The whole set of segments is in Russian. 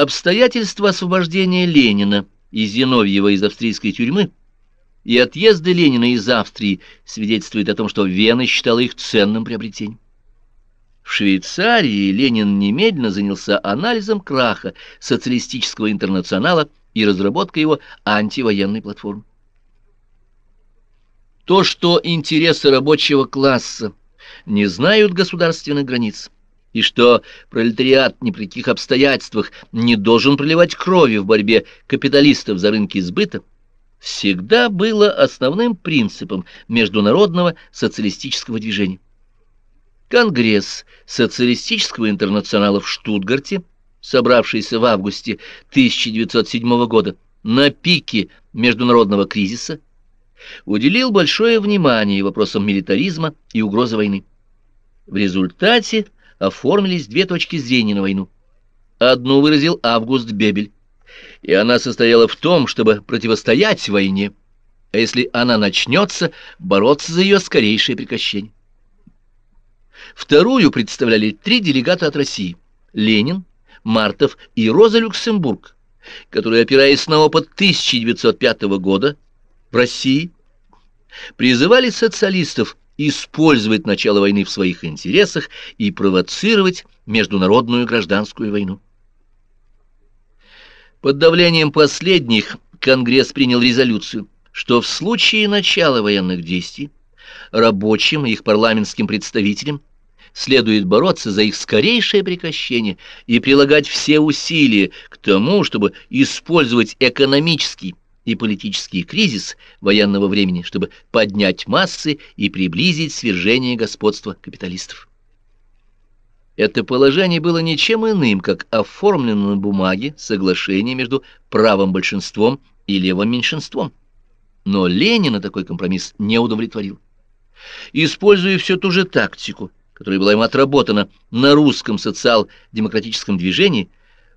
Обстоятельства освобождения Ленина и Зиновьева из австрийской тюрьмы и отъезды Ленина из Австрии свидетельствуют о том, что Вена считала их ценным приобретением. В Швейцарии Ленин немедленно занялся анализом краха социалистического интернационала и разработкой его антивоенной платформы. То, что интересы рабочего класса не знают государственных границ, и что пролетариат ни при каких обстоятельствах не должен проливать крови в борьбе капиталистов за рынки сбыта, всегда было основным принципом международного социалистического движения. Конгресс социалистического интернационала в Штутгарте, собравшийся в августе 1907 года на пике международного кризиса, уделил большое внимание вопросам милитаризма и угрозы войны. В результате оформились две точки зрения на войну. Одну выразил Август Бебель, и она состояла в том, чтобы противостоять войне, а если она начнется, бороться за ее скорейшее прекращение. Вторую представляли три делегата от России – Ленин, Мартов и Роза Люксембург, которые, опираясь на опыт 1905 года в России, призывали социалистов использовать начало войны в своих интересах и провоцировать международную гражданскую войну. Под давлением последних Конгресс принял резолюцию, что в случае начала военных действий рабочим и их парламентским представителям следует бороться за их скорейшее прекращение и прилагать все усилия к тому, чтобы использовать экономический и политический кризис военного времени, чтобы поднять массы и приблизить свержение господства капиталистов. Это положение было ничем иным, как оформлено на бумаге соглашение между правым большинством и левым меньшинством. Но Ленина такой компромисс не удовлетворил. Используя всю ту же тактику, которая была им отработана на русском социал-демократическом движении,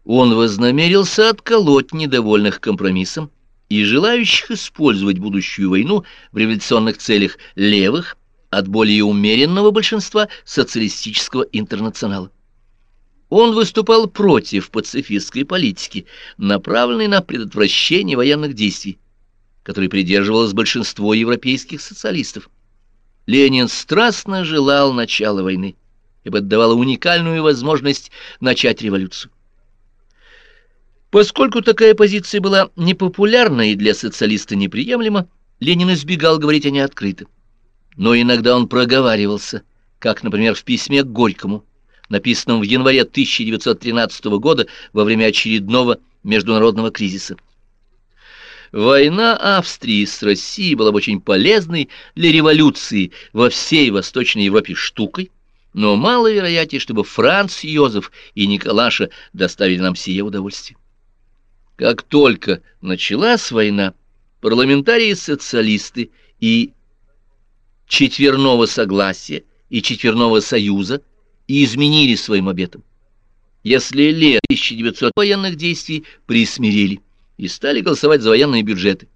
он вознамерился отколоть недовольных компромиссом и желающих использовать будущую войну в революционных целях левых, от более умеренного большинства социалистического интернационала. Он выступал против пацифистской политики, направленной на предотвращение военных действий, которой придерживалось большинство европейских социалистов. Ленин страстно желал начала войны, ибо это давало уникальную возможность начать революцию. Поскольку такая позиция была непопулярна и для социалиста неприемлема, Ленин избегал говорить о ней открыто но иногда он проговаривался, как, например, в письме к Горькому, написанном в январе 1913 года во время очередного международного кризиса. Война Австрии с Россией была бы очень полезной для революции во всей Восточной Европе штукой, но мало вероятнее, чтобы Франц Йозеф и Николаша доставили нам сие удовольствие. Как только началась война, парламентарии-социалисты и четверного согласия и четверного союза и изменили своим обетам. Если лет 1900 военных действий присмирили и стали голосовать за военные бюджеты.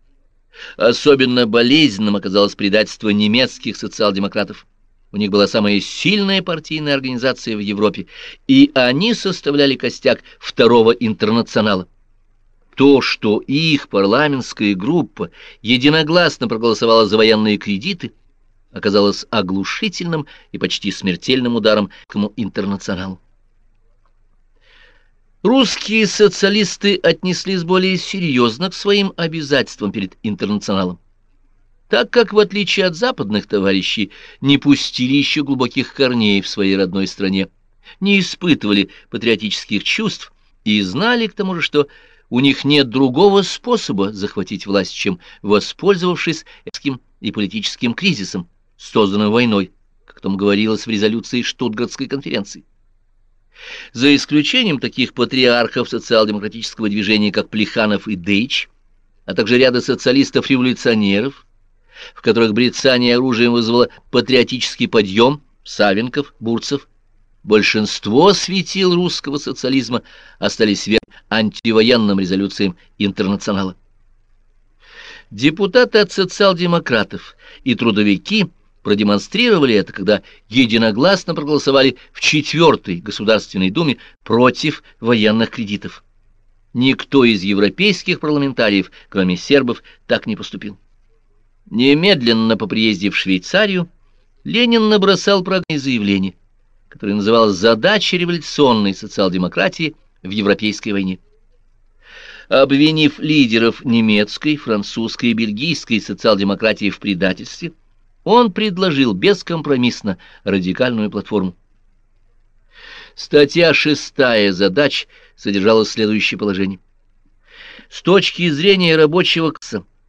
Особенно болезненным оказалось предательство немецких социал-демократов. У них была самая сильная партийная организация в Европе, и они составляли костяк второго интернационала. То, что их парламентская группа единогласно проголосовала за военные кредиты – оказалось оглушительным и почти смертельным ударом к интернационалу. Русские социалисты отнеслись более серьезно к своим обязательствам перед интернационалом, так как, в отличие от западных товарищей, не пустили еще глубоких корней в своей родной стране, не испытывали патриотических чувств и знали к тому же, что у них нет другого способа захватить власть, чем воспользовавшись этим и политическим кризисом, созданную войной, как там говорилось в резолюции Штутгартской конференции. За исключением таких патриархов социал-демократического движения, как Плеханов и Дейч, а также ряда социалистов-революционеров, в которых брецание оружием вызвало патриотический подъем, Савенков, Бурцев, большинство светил русского социализма остались верны антивоенным резолюциям интернационала. Депутаты от социал-демократов и трудовики – продемонстрировали это, когда единогласно проголосовали в Четвертой Государственной Думе против военных кредитов. никто из европейских парламентариев, кроме сербов, так не поступил. Немедленно по приезде в Швейцарию Ленин набросал программное заявление, которое называлось «Задача революционной социал-демократии в Европейской войне». Обвинив лидеров немецкой, французской и бельгийской социал-демократии в предательстве, он предложил бескомпромиссно радикальную платформу. Статья шестая задач содержала следующее положение. С точки зрения рабочего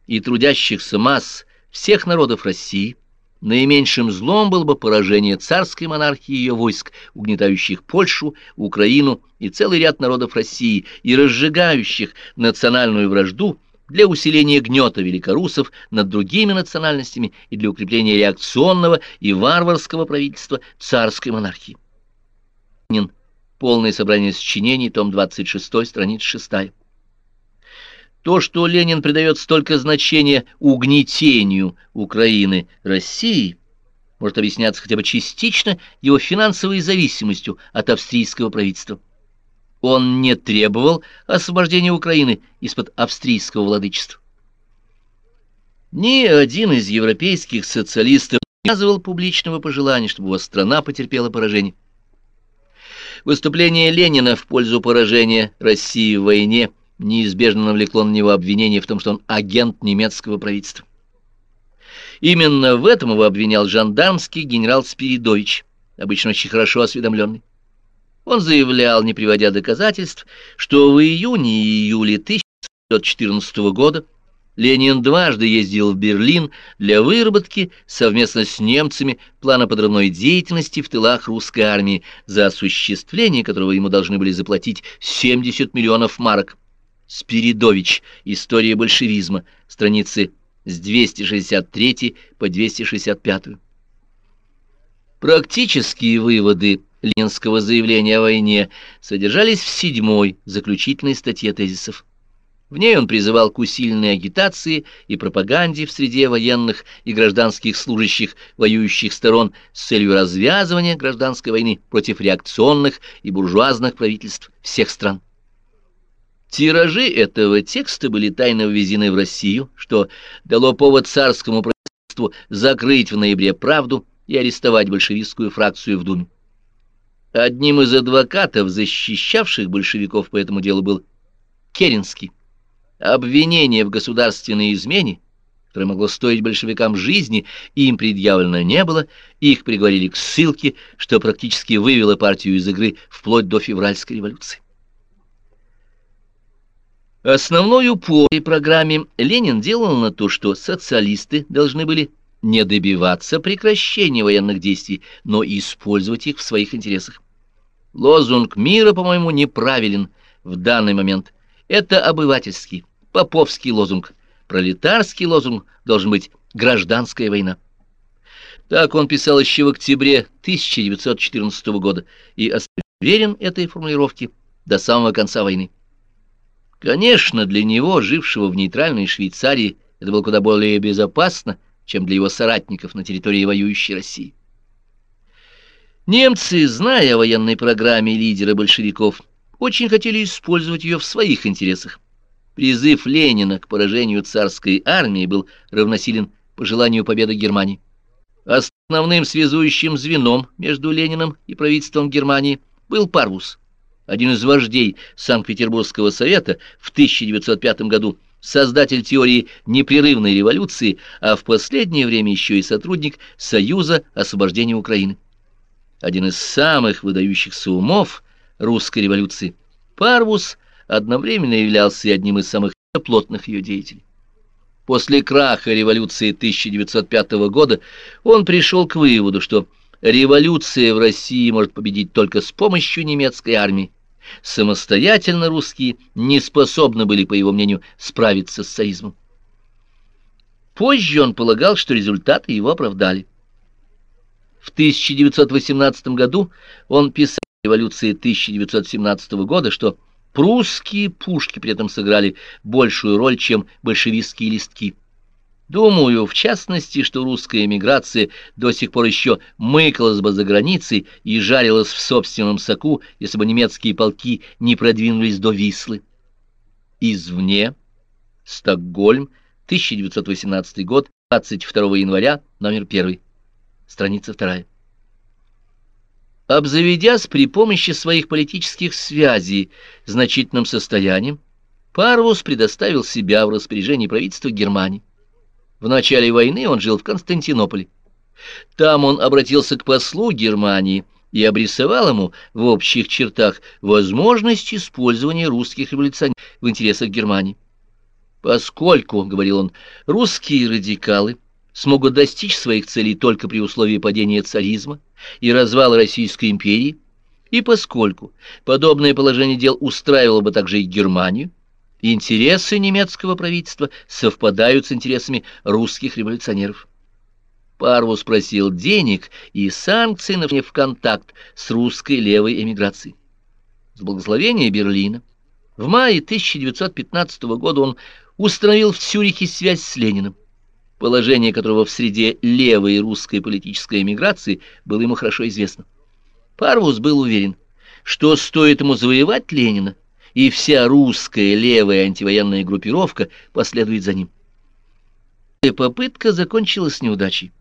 и трудящихся масс всех народов России – Наименьшим злом было бы поражение царской монархии и ее войск, угнетающих Польшу, Украину и целый ряд народов России и разжигающих национальную вражду для усиления гнета великорусов над другими национальностями и для укрепления реакционного и варварского правительства царской монархии. Полное собрание сочинений, том 26, страница 6. То, что Ленин придает столько значения угнетению Украины России, может объясняться хотя бы частично его финансовой зависимостью от австрийского правительства. Он не требовал освобождения Украины из-под австрийского владычества. Ни один из европейских социалистов не выказывал публичного пожелания, чтобы его страна потерпела поражение. Выступление Ленина в пользу поражения России в войне – неизбежно навлекло на него обвинение в том, что он агент немецкого правительства. Именно в этом его обвинял жандармский генерал Спиридович, обычно очень хорошо осведомленный. Он заявлял, не приводя доказательств, что в июне и июле 1914 года Ленин дважды ездил в Берлин для выработки совместно с немцами плана подрывной деятельности в тылах русской армии, за осуществление которого ему должны были заплатить 70 миллионов марок. Спиридович. История большевизма. Страницы с 263 по 265. Практические выводы Ленинского заявления о войне содержались в седьмой, заключительной статье тезисов. В ней он призывал к усиленной агитации и пропаганде в среде военных и гражданских служащих воюющих сторон с целью развязывания гражданской войны против реакционных и буржуазных правительств всех стран. Тиражи этого текста были тайно ввезены в Россию, что дало повод царскому правительству закрыть в ноябре правду и арестовать большевистскую фракцию в Думе. Одним из адвокатов, защищавших большевиков по этому делу, был Керенский. Обвинение в государственной измене, которое могло стоить большевикам жизни, им предъявлено не было, их приговорили к ссылке, что практически вывело партию из игры вплоть до февральской революции. Основной упор в программе Ленин делал на то, что социалисты должны были не добиваться прекращения военных действий, но использовать их в своих интересах. Лозунг мира, по-моему, неправилен в данный момент. Это обывательский, поповский лозунг. Пролетарский лозунг должен быть «гражданская война». Так он писал еще в октябре 1914 года и уверен этой формулировке до самого конца войны. Конечно, для него, жившего в нейтральной Швейцарии, это было куда более безопасно, чем для его соратников на территории воюющей России. Немцы, зная о военной программе лидера большевиков, очень хотели использовать ее в своих интересах. Призыв Ленина к поражению царской армии был равносилен пожеланию победы Германии. Основным связующим звеном между Лениным и правительством Германии был Парвус – один из вождей Санкт-Петербургского совета в 1905 году, создатель теории непрерывной революции, а в последнее время еще и сотрудник Союза освобождения Украины. Один из самых выдающихся умов русской революции, Парвус одновременно являлся и одним из самых плотных ее деятелей. После краха революции 1905 года он пришел к выводу, что революция в России может победить только с помощью немецкой армии, Самостоятельно русские не способны были, по его мнению, справиться с царизмом. Позже он полагал, что результаты его оправдали. В 1918 году он писал в революции 1917 года, что прусские пушки при этом сыграли большую роль, чем большевистские листки. Думаю, в частности, что русская эмиграция до сих пор еще мыкалась бы за границей и жарилась в собственном соку, если бы немецкие полки не продвинулись до Вислы. извне, Стокгольм, 1918 год, 22 января, номер 1, страница 2. Обзаведясь при помощи своих политических связей значительным состоянием, Парвус предоставил себя в распоряжение правительства Германии. В начале войны он жил в Константинополе. Там он обратился к послу Германии и обрисовал ему в общих чертах возможность использования русских революционеров в интересах Германии. Поскольку, — говорил он, — русские радикалы смогут достичь своих целей только при условии падения царизма и развала Российской империи, и поскольку подобное положение дел устраивало бы также и Германию, интересы немецкого правительства совпадают с интересами русских революционеров. Парвус просил денег и санкций на в контакт с русской левой эмиграцией. С благословения Берлина в мае 1915 года он установил в Цюрихе связь с Лениным, положение которого в среде левой русской политической эмиграции было ему хорошо известно. Парвус был уверен, что стоит ему завоевать Ленина, и вся русская левая антивоенная группировка последует за ним. И попытка закончилась неудачей.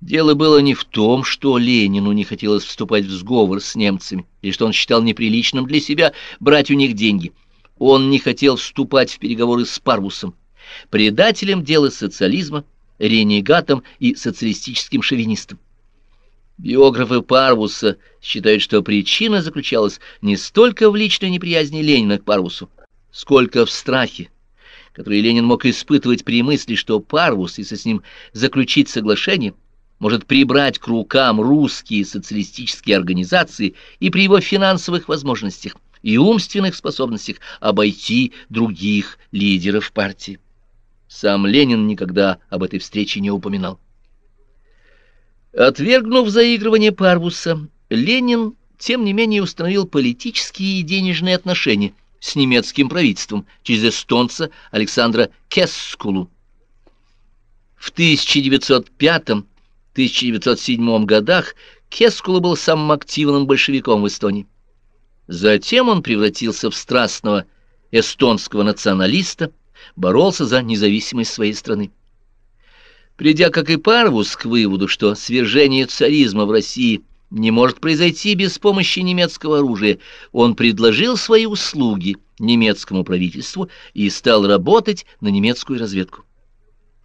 Дело было не в том, что Ленину не хотелось вступать в сговор с немцами, или что он считал неприличным для себя брать у них деньги. Он не хотел вступать в переговоры с Парвусом, предателем дела социализма, ренегатом и социалистическим шовинистом. Биографы Парвуса считают, что причина заключалась не столько в личной неприязни Ленина к Парвусу, сколько в страхе, который Ленин мог испытывать при мысли, что Парвус, если с ним заключить соглашение, может прибрать к рукам русские социалистические организации и при его финансовых возможностях и умственных способностях обойти других лидеров партии. Сам Ленин никогда об этой встрече не упоминал. Отвергнув заигрывание Парвуса, Ленин, тем не менее, установил политические и денежные отношения с немецким правительством через эстонца Александра Кескулу. В 1905 1907 годах Кескула был самым активным большевиком в Эстонии. Затем он превратился в страстного эстонского националиста, боролся за независимость своей страны. Придя, как и Парвус, к выводу, что свержение царизма в России не может произойти без помощи немецкого оружия, он предложил свои услуги немецкому правительству и стал работать на немецкую разведку.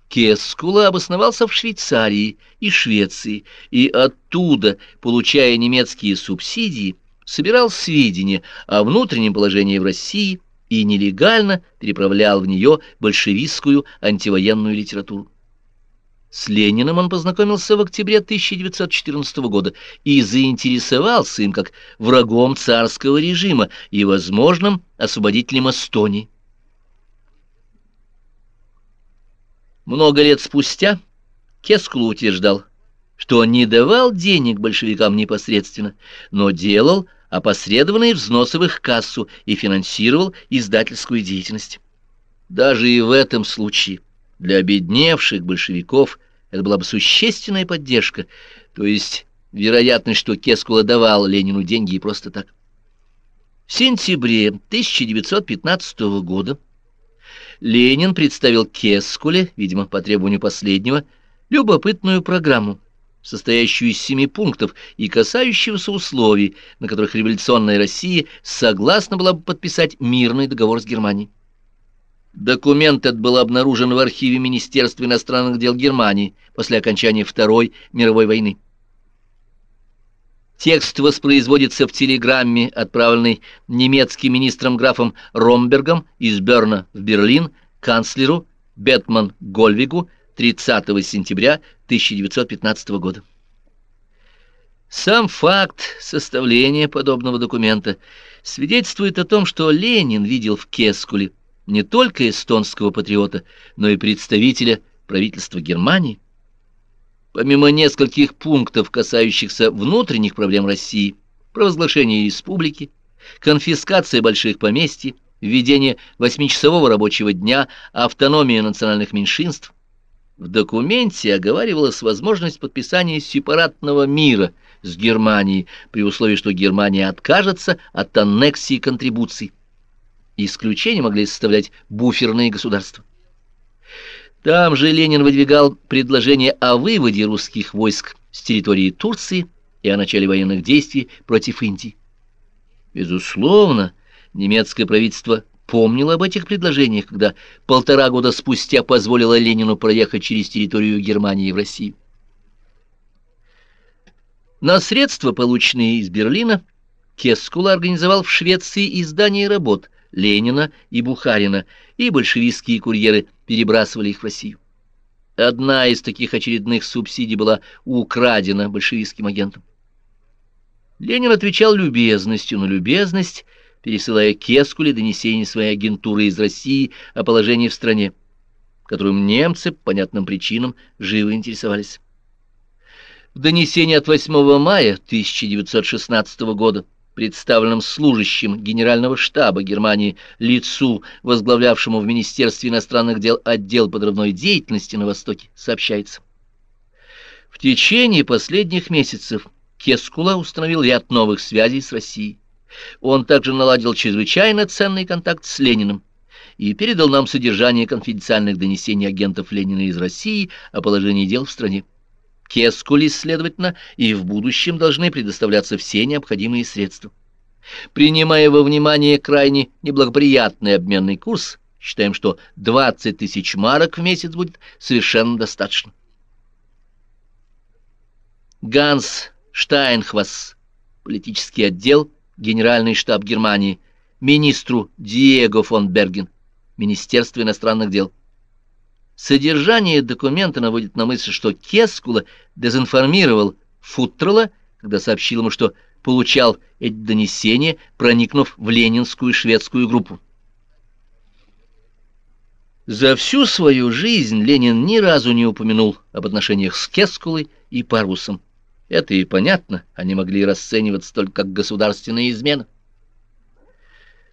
Кескула обосновался в Швейцарии и Швеции, и оттуда, получая немецкие субсидии, собирал сведения о внутреннем положении в России и нелегально переправлял в нее большевистскую антивоенную литературу. С Лениным он познакомился в октябре 1914 года и заинтересовался им как врагом царского режима и возможным освободителем Эстонии. Много лет спустя Кескулу утверждал, что он не давал денег большевикам непосредственно, но делал опосредованные взносы в их кассу и финансировал издательскую деятельность. Даже и в этом случае для обедневших большевиков это была бы существенная поддержка, то есть вероятность, что Кескула давал Ленину деньги и просто так. В сентябре 1915 года Ленин представил Кескуле, видимо, по требованию последнего, любопытную программу, состоящую из семи пунктов и касающегося условий, на которых революционная Россия согласна была бы подписать мирный договор с Германией. Документ этот был обнаружен в архиве Министерства иностранных дел Германии после окончания Второй мировой войны. Текст воспроизводится в телеграмме, отправленной немецким министром графом Ромбергом из Берна в Берлин канцлеру Бетман Гольвигу 30 сентября 1915 года. Сам факт составления подобного документа свидетельствует о том, что Ленин видел в Кескуле не только эстонского патриота, но и представителя правительства Германии. Помимо нескольких пунктов, касающихся внутренних проблем России, провозглашения республики, конфискация больших поместий, введение восьмичасового рабочего дня, автономия национальных меньшинств, в документе оговаривалась возможность подписания сепаратного мира с Германией при условии, что Германия откажется от аннексии контрибуций. Исключение могли составлять буферные государства. Там же Ленин выдвигал предложение о выводе русских войск с территории Турции и о начале военных действий против Индии. Безусловно, немецкое правительство помнило об этих предложениях, когда полтора года спустя позволило Ленину проехать через территорию Германии в Россию. На средства, полученные из Берлина, Кескула организовал в Швеции издание работ Ленина и Бухарина, и большевистские курьеры перебрасывали их в Россию. Одна из таких очередных субсидий была украдена большевистским агентом. Ленин отвечал любезностью на любезность, пересылая Кескуле донесения своей агентуры из России о положении в стране, которым немцы, по понятным причинам, живо интересовались. В донесении от 8 мая 1916 года, представленном служащим Генерального штаба Германии лицу, возглавлявшему в Министерстве иностранных дел отдел подрывной деятельности на Востоке, сообщается. В течение последних месяцев Кескула установил ряд новых связей с Россией. Он также наладил чрезвычайно ценный контакт с Лениным и передал нам содержание конфиденциальных донесений агентов Ленина из России о положении дел в стране. Кескули, следовательно, и в будущем должны предоставляться все необходимые средства. Принимая во внимание крайне неблагоприятный обменный курс, считаем, что 20 тысяч марок в месяц будет совершенно достаточно. Ганс Штайнхвас, политический отдел, Генеральный штаб Германии, министру Диего фон Берген, Министерство иностранных дел. Содержание документа наводит на мысль, что Кескула дезинформировал Футтерла, когда сообщил ему, что получал эти донесения, проникнув в ленинскую шведскую группу. За всю свою жизнь Ленин ни разу не упомянул об отношениях с Кескулой и Парвусом. Это и понятно, они могли расцениваться только как государственная измена.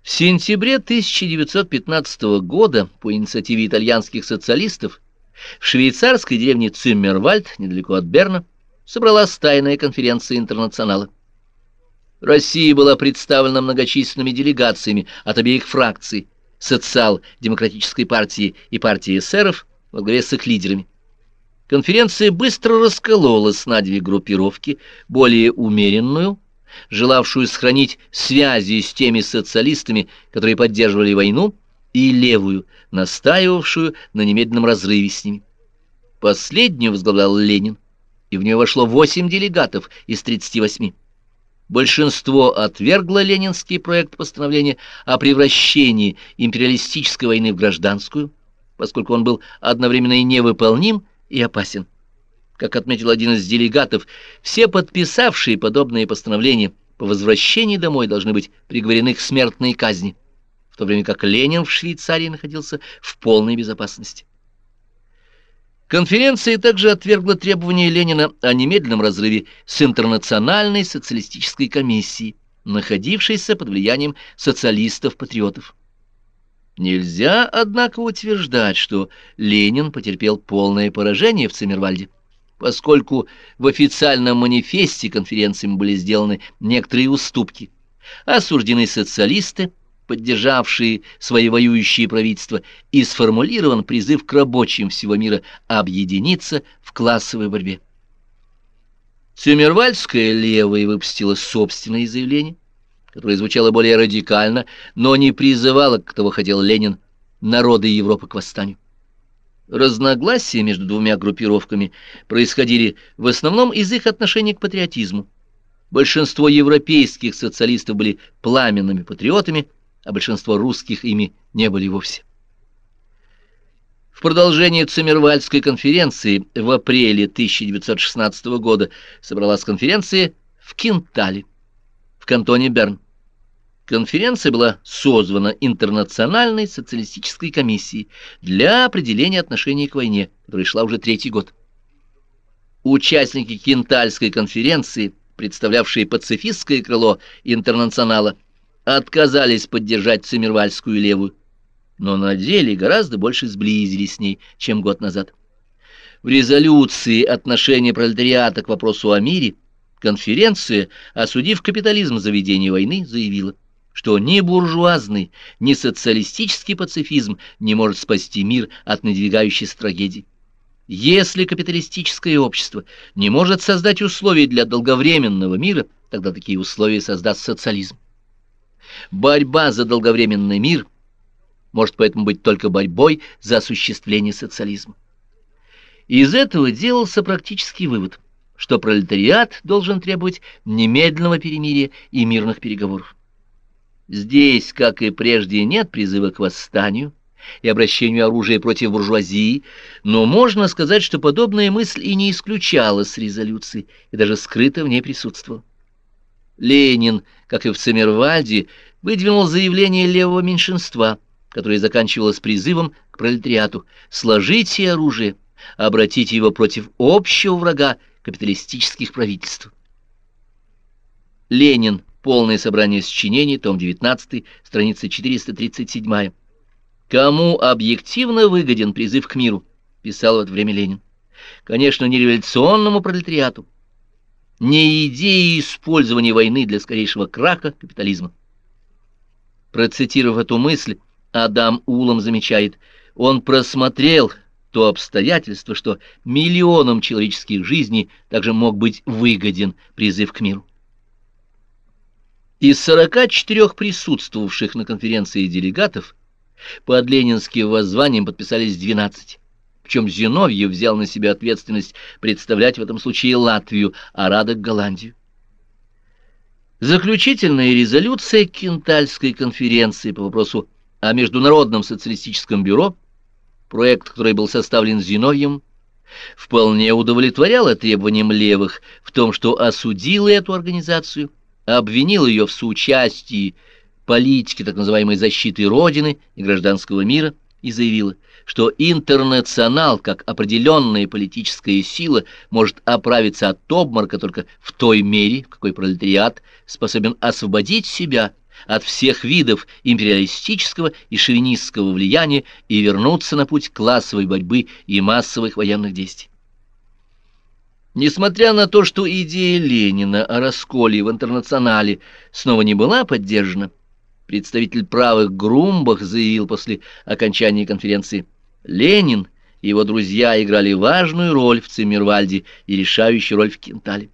В сентябре 1915 года по инициативе итальянских социалистов в швейцарской деревне Циммервальд, недалеко от Берна, собралась тайная конференция интернационала. Россия была представлена многочисленными делегациями от обеих фракций социал-демократической партии и партии эсеров во главе с их лидерами. Конференция быстро раскололась на две группировки, более умеренную, желавшую сохранить связи с теми социалистами, которые поддерживали войну, и левую, настаивавшую на немедленном разрыве с ними. Последнюю возглавлял Ленин, и в нее вошло восемь делегатов из 38. Большинство отвергло ленинский проект постановления о превращении империалистической войны в гражданскую, поскольку он был одновременно и невыполним, и опасен. Как отметил один из делегатов, все подписавшие подобные постановления по возвращении домой должны быть приговорены к смертной казни, в то время как Ленин в Швейцарии находился в полной безопасности. Конференция также отвергла требования Ленина о немедленном разрыве с интернациональной социалистической комиссией, находившейся под влиянием социалистов-патриотов. Нельзя, однако, утверждать, что Ленин потерпел полное поражение в Циммервальде, поскольку в официальном манифесте конференции были сделаны некоторые уступки. Осуждены социалисты, поддержавшие свои воюющие правительства, и сформулирован призыв к рабочим всего мира объединиться в классовой борьбе. Циммервальдская левая выпустила собственное заявление, которое звучало более радикально, но не призывало, как того хотел Ленин, народы Европы к восстанию. Разногласия между двумя группировками происходили в основном из их отношения к патриотизму. Большинство европейских социалистов были пламенными патриотами, а большинство русских ими не были вовсе. В продолжение Циммервальдской конференции в апреле 1916 года собралась конференция в Кинтале, в кантоне Берн. Конференция была созвана Интернациональной социалистической комиссией для определения отношений к войне, которая шла уже третий год. Участники Кентальской конференции, представлявшие пацифистское крыло Интернационала, отказались поддержать Циммервальскую левую, но на деле гораздо больше сблизились с ней, чем год назад. В резолюции отношения пролетариата к вопросу о мире конференция, осудив капитализм за ведение войны, заявила что ни буржуазный, ни социалистический пацифизм не может спасти мир от надвигающейся трагедии. Если капиталистическое общество не может создать условия для долговременного мира, тогда такие условия создаст социализм. Борьба за долговременный мир может поэтому быть только борьбой за осуществление социализма. Из этого делался практический вывод, что пролетариат должен требовать немедленного перемирия и мирных переговоров. Здесь, как и прежде, нет призыва к восстанию и обращению оружия против буржуазии, но можно сказать, что подобная мысль и не исключалась резолюции, и даже скрыто в ней присутствовала. Ленин, как и в Цемервальде, выдвинул заявление левого меньшинства, которое заканчивалось призывом к пролетариату «сложите оружие, обратите его против общего врага капиталистических правительств». Ленин Полное собрание сочинений, том 19, страница 437. Кому объективно выгоден призыв к миру, писал в это время Ленин. Конечно, не революционному пролетариату, не идеи использования войны для скорейшего краха капитализма. Процитировав эту мысль, Адам Улом замечает, он просмотрел то обстоятельство, что миллионам человеческих жизней также мог быть выгоден призыв к миру. Из 44 присутствовавших на конференции делегатов под ленинским воззванием подписались 12. Причем Зиновьев взял на себя ответственность представлять в этом случае Латвию, а Радок — Голландию. Заключительная резолюция Кентальской конференции по вопросу о Международном социалистическом бюро, проект, который был составлен Зиновьем, вполне удовлетворяла требованиям левых в том, что осудила эту организацию – обвинил ее в соучастии политики так называемой защиты Родины и гражданского мира и заявила, что интернационал, как определенная политическая сила, может оправиться от обморока только в той мере, в какой пролетариат способен освободить себя от всех видов империалистического и шовинистского влияния и вернуться на путь классовой борьбы и массовых военных действий. Несмотря на то, что идея Ленина о расколе в интернационале снова не была поддержана, представитель правых Грумбах заявил после окончания конференции, Ленин и его друзья играли важную роль в Циммервальде и решающую роль в Кентале.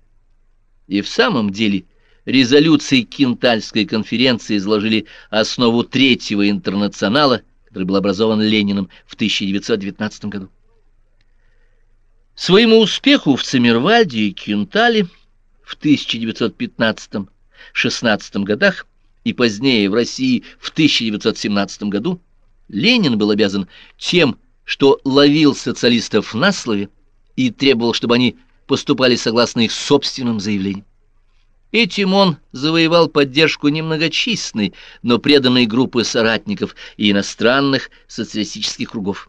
И в самом деле резолюции Кентальской конференции изложили основу третьего интернационала, который был образован Лениным в 1919 году. Своему успеху в Циммервальде и Кюнтале в 1915-16 годах и позднее в России в 1917 году Ленин был обязан тем, что ловил социалистов на слове и требовал, чтобы они поступали согласно их собственным заявлениям. Этим он завоевал поддержку немногочисленной, но преданной группы соратников и иностранных социалистических кругов.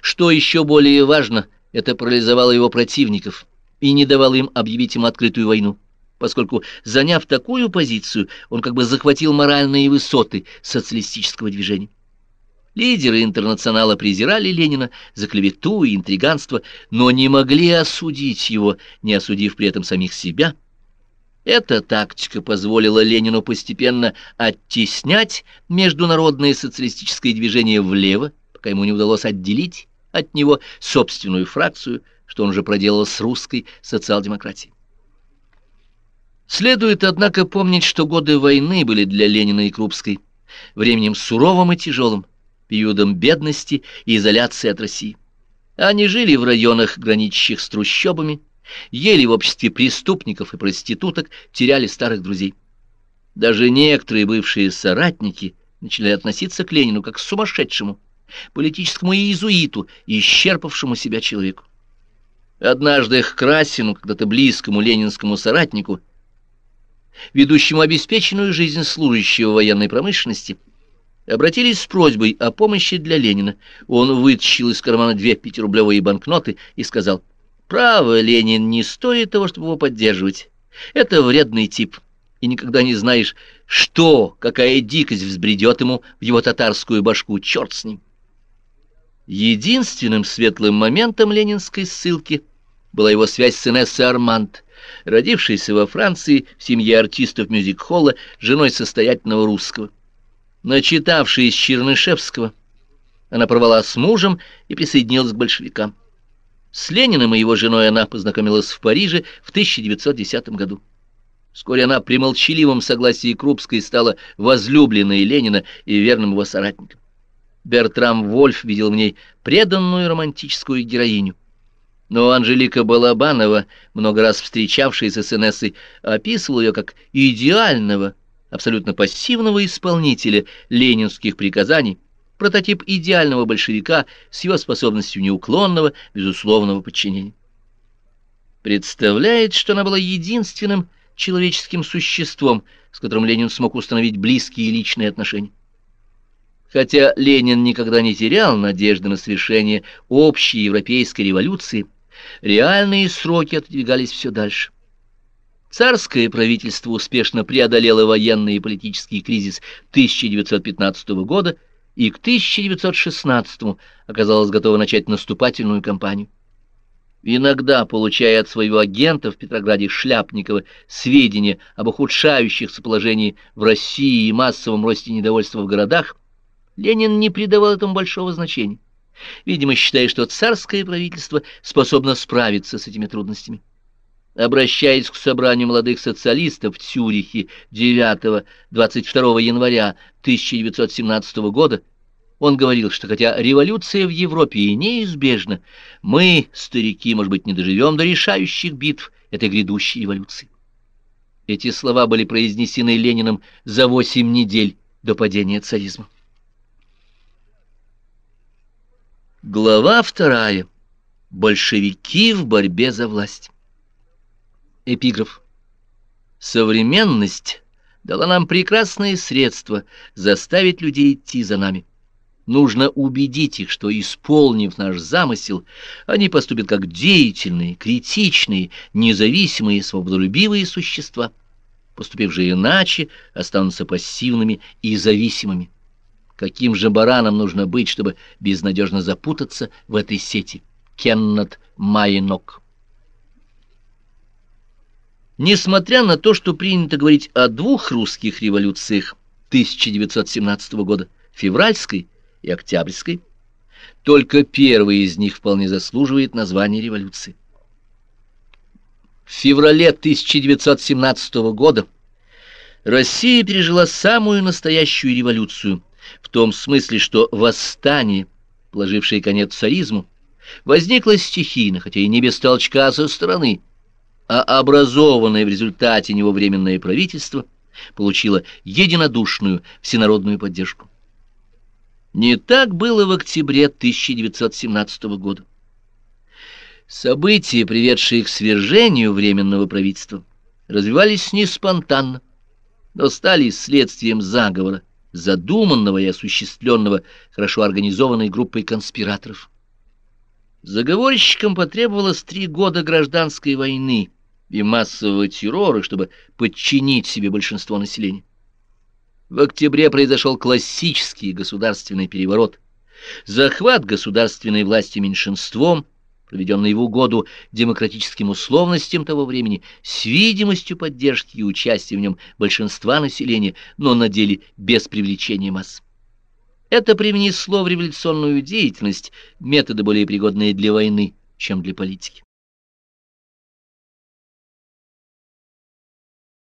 Что еще более важно, это парализовало его противников и не давало им объявить ему открытую войну, поскольку, заняв такую позицию, он как бы захватил моральные высоты социалистического движения. Лидеры интернационала презирали Ленина за клевету и интриганство, но не могли осудить его, не осудив при этом самих себя. Эта тактика позволила Ленину постепенно оттеснять международное социалистическое движение влево, пока ему не удалось отделить от него собственную фракцию, что он же проделал с русской социал-демократией. Следует, однако, помнить, что годы войны были для Ленина и Крупской временем суровым и тяжелым, периодом бедности и изоляции от России. Они жили в районах, граничащих с трущобами, ели в обществе преступников и проституток, теряли старых друзей. Даже некоторые бывшие соратники начали относиться к Ленину как к сумасшедшему, политическому иезуиту, исчерпавшему себя человеку. Однажды к Красину, когда-то близкому ленинскому соратнику, ведущему обеспеченную жизнь служащего военной промышленности, обратились с просьбой о помощи для Ленина. Он вытащил из кармана две пятирублевые банкноты и сказал, «Право, Ленин, не стоит того, чтобы его поддерживать. Это вредный тип, и никогда не знаешь, что, какая дикость взбредет ему в его татарскую башку, черт с ним». Единственным светлым моментом ленинской ссылки была его связь с Инессой Арманд, родившийся во Франции в семье артистов мюзик-холла, женой состоятельного русского. Начитавшись Чернышевского, она порвала с мужем и присоединилась к большевикам. С Лениным и его женой она познакомилась в Париже в 1910 году. Вскоре она при молчаливом согласии Крупской стала возлюбленной Ленина и верным его соратником. Бертрам Вольф видел в ней преданную романтическую героиню. Но Анжелика Балабанова, много раз встречавшаяся с Инессой, описывала ее как идеального, абсолютно пассивного исполнителя ленинских приказаний, прототип идеального большевика с его способностью неуклонного, безусловного подчинения. Представляет, что она была единственным человеческим существом, с которым Ленин смог установить близкие личные отношения. Хотя Ленин никогда не терял надежды на совершение общей европейской революции, реальные сроки отодвигались все дальше. Царское правительство успешно преодолело военный и политический кризис 1915 года и к 1916 оказалось готово начать наступательную кампанию. Иногда, получая от своего агента в Петрограде Шляпникова сведения об ухудшающихся положении в России и массовом росте недовольства в городах, Ленин не придавал этому большого значения, видимо, считая, что царское правительство способно справиться с этими трудностями. Обращаясь к собранию молодых социалистов в Цюрихе 9-22 января 1917 года, он говорил, что хотя революция в Европе и неизбежна, мы, старики, может быть, не доживем до решающих битв этой грядущей революции. Эти слова были произнесены Лениным за восемь недель до падения царизма. Глава вторая. Большевики в борьбе за власть. Эпиграф. Современность дала нам прекрасные средства заставить людей идти за нами. Нужно убедить их, что, исполнив наш замысел, они поступят как деятельные, критичные, независимые, свободолюбивые существа. Поступив же иначе, останутся пассивными и зависимыми. Каким же бараном нужно быть, чтобы безнадежно запутаться в этой сети? Кеннет Майнок. Несмотря на то, что принято говорить о двух русских революциях 1917 года, февральской и октябрьской, только первая из них вполне заслуживает названия революции. В феврале 1917 года Россия пережила самую настоящую революцию – в том смысле, что восстание, положившее конец царизму, возникло стихийно, хотя и не без толчка со стороны, а образованное в результате него временное правительство получило единодушную всенародную поддержку. Не так было в октябре 1917 года. События, приведшие к свержению Временного правительства, развивались не спонтанно, но стали следствием заговора, задуманного и осуществленного хорошо организованной группой конспираторов. Заговорщикам потребовалось три года гражданской войны и массового террора, чтобы подчинить себе большинство населения. В октябре произошел классический государственный переворот, захват государственной власти меньшинством – проведенный в угоду демократическим условностям того времени, с видимостью поддержки и участия в нем большинства населения, но на деле без привлечения масс. Это привнесло в революционную деятельность методы более пригодные для войны, чем для политики.